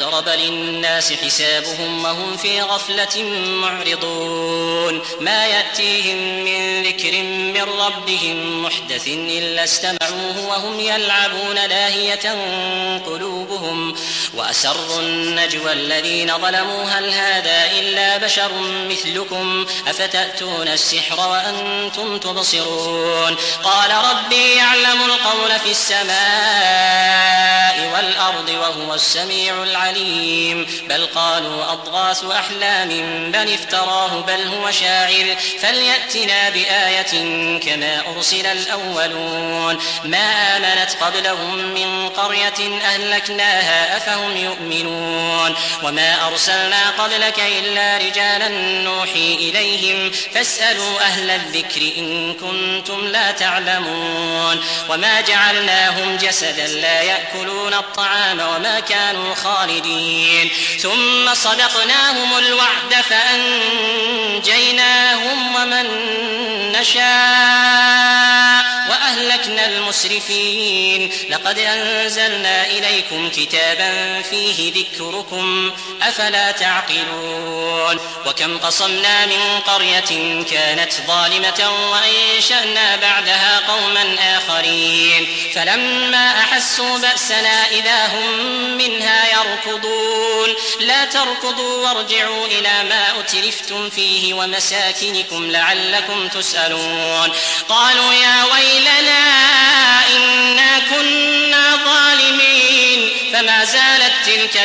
اقترب للناس حسابهم وهم في غفلة معرضون. ما يأتيهم من ذكر من ربهم محدث إلا استمعوه وهم يلعبون لاهية قلوبهم. وأسروا النجوى الذين ظلموا هل هذا إلا بشر مثلكم؟ أفتأتون السحر وأنتم تبصرون؟ قال ربي يعلم القول في السماء والأرض وهو السميع العليم. بل قالوا أضغاث أحلام بل افتراه بل هو شاعر. فليأتنا بآية كما أرسل الأولون. ما آمنت قبلهم من قرية أهلكناها أفهم يؤمنون. وما أرسلنا قبلك إلا رجالا نوحي إليهم. فاسألوا أهل الذكر إن كنتم لا تعلمون. وما جعلناهم جسدا لا يأكلون الطعام وما كانوا خالدين. ثم صدقناهم الوعد فأنجيناهم ومن نشاء. وأهلكنا المسرفين. لقد أنزلنا إليكم كتابا فيه ذكركم أفلا تعقلون. وكم قصمنا من قرية كانت ظالمة وأنشأنا بعدها قوما آخرين. فلما أحسوا بأسنا إذا هم منها يركضون. لا تركضوا وارجعوا إلى ما أترفتم فيه ومساكنكم لعلكم تسألون. قالوا يا ويلنا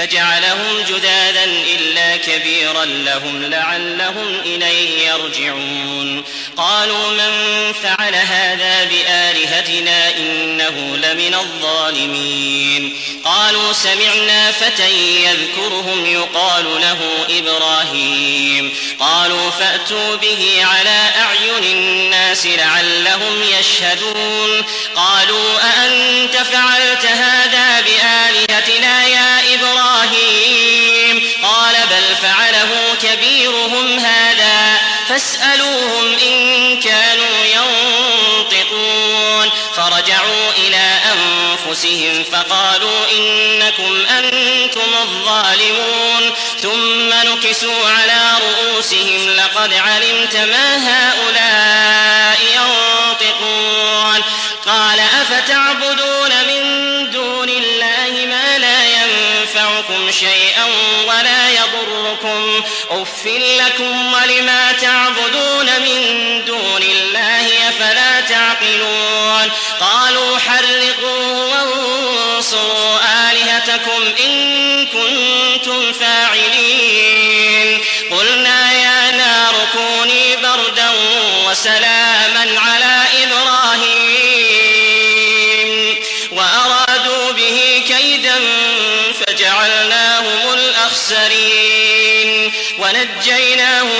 فجعلهم جدادا إلا كبيرا لهم لعلهم إليه يرجعون. قالوا من فعل هذا بآلهتنا إنه لمن الظالمين. قالوا سمعنا فتى يذكرهم يقال له إبراهيم. قالوا فأتوا به على أعين الناس لعلهم يشهدون. قالوا أأنت فعلت هذا بآلهتنا كبيرهم هذا فاسألوهم إن كانوا ينطقون. فرجعوا إلى أنفسهم فقالوا إنكم أنتم الظالمون. ثم نكسوا على رؤوسهم لقد علمت ما هؤلاء ينطقون. قال أفتعبدون من دون الله ما لا ينفعكم شيئا ولا يضركم. أف تعقلون. قالوا حرقوه وانصروا آلهتكم إن كنتم فاعلين. قلنا يا نار كوني بردا وسلاما على إبراهيم. وأرادوا به كيدا الأخسرين. ونجيناه ولوطا إلى الأرض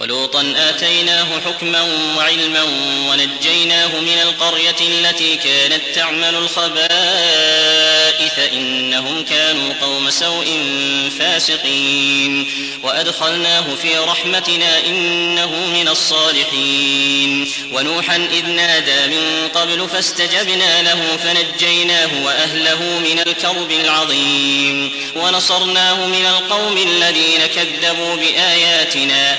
ولوطا آتيناه حكما وعلما ونجيناه من القرية التي كانت تعمل الخبائث إنهم كانوا قوم سوء فاسقين. وأدخلناه في رحمتنا إنه من الصالحين. ونوحا إذ نادى من قبل فاستجبنا له فنجيناه وأهله من الكرب العظيم. ونصرناه من القوم الذين كذبوا بآياتنا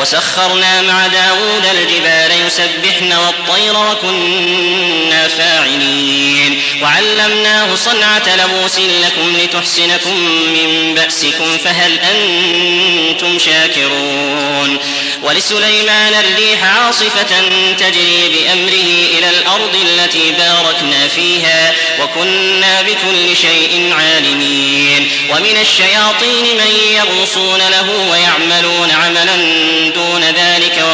وسخرنا مع داود الجبال يسبحن والطير وكنا فاعلين. وعلمناه صنعة لبوس لكم لتحسنكم من بأسكم فهل أنتم شاكرون؟ ولسليمان الريح عاصفة تجري بأمره إلى الأرض التي باركنا فيها وكنا بكل شيء عالمين. ومن الشياطين من يغوصون له ويعملون عملا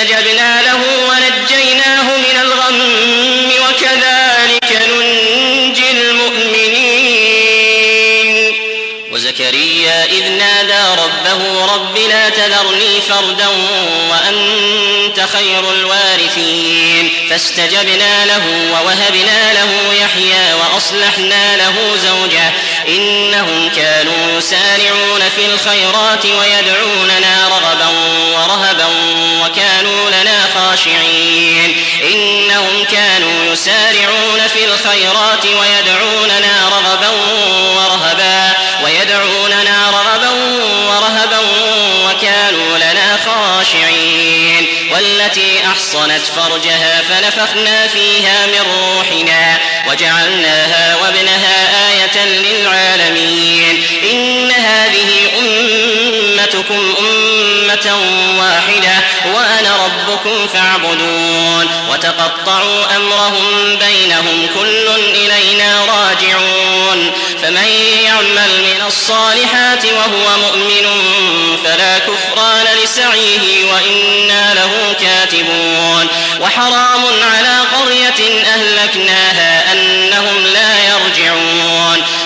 فاستجبنا له ونجيناه من الغم وكذلك ننجي المؤمنين. وزكريا إذ نادى ربه رب لا تذرني فردا وأنت خير الوارثين. فاستجبنا له ووهبنا له يحيى وأصلحنا له زوجه. إنهم كانوا يسارعون في الخيرات ويدعوننا رغبا ورهبا وكانوا خاشعين إنهم كانوا يسارعون في الخيرات ويدعوننا رغبا أحصنت فرجها فنفخنا فيها من روحنا وجعلناها وابنها آية للعالمين. إن هذه أمتكم أمة واحدة وأنا ربكم فاعبدون. وتقطعوا أمرهم بينهم كل إلينا راجعون. فمن يعمل من الصالحات وهو مؤمن فلا كفران لسعيه. وإنا له كاتبون. وحرام على قرية أهلكناها أنهم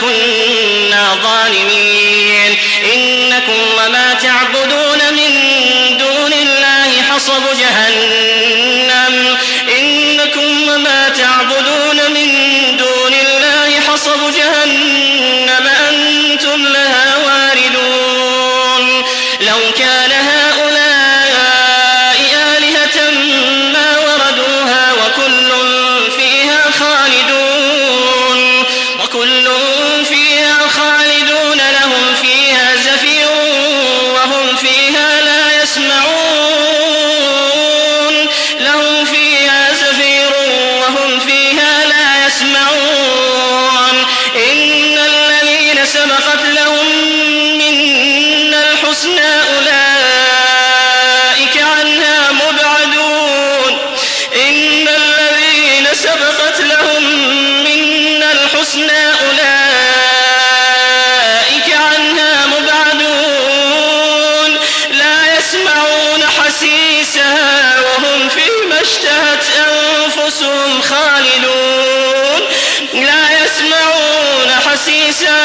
كنا ظالمين. إن إنكم وما تعبدون من دون الله حصب جهنم. حسيسها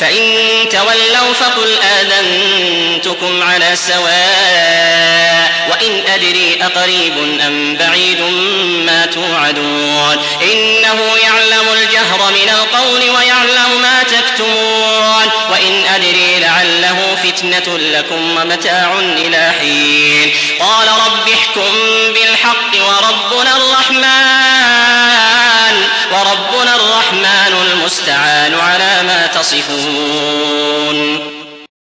فإن تولوا فقل آذنتكم على سواء وإن أدري أقريب أم بعيد ما توعدون إنه يعلم الجهر من القول ويعلم ما تكتمون وإن أدري لعله فتنة لكم ومتاع إلى حين قال رب احكم بالحق وربنا الرحمن وربنا الرحمن المستعان على ما تصفون.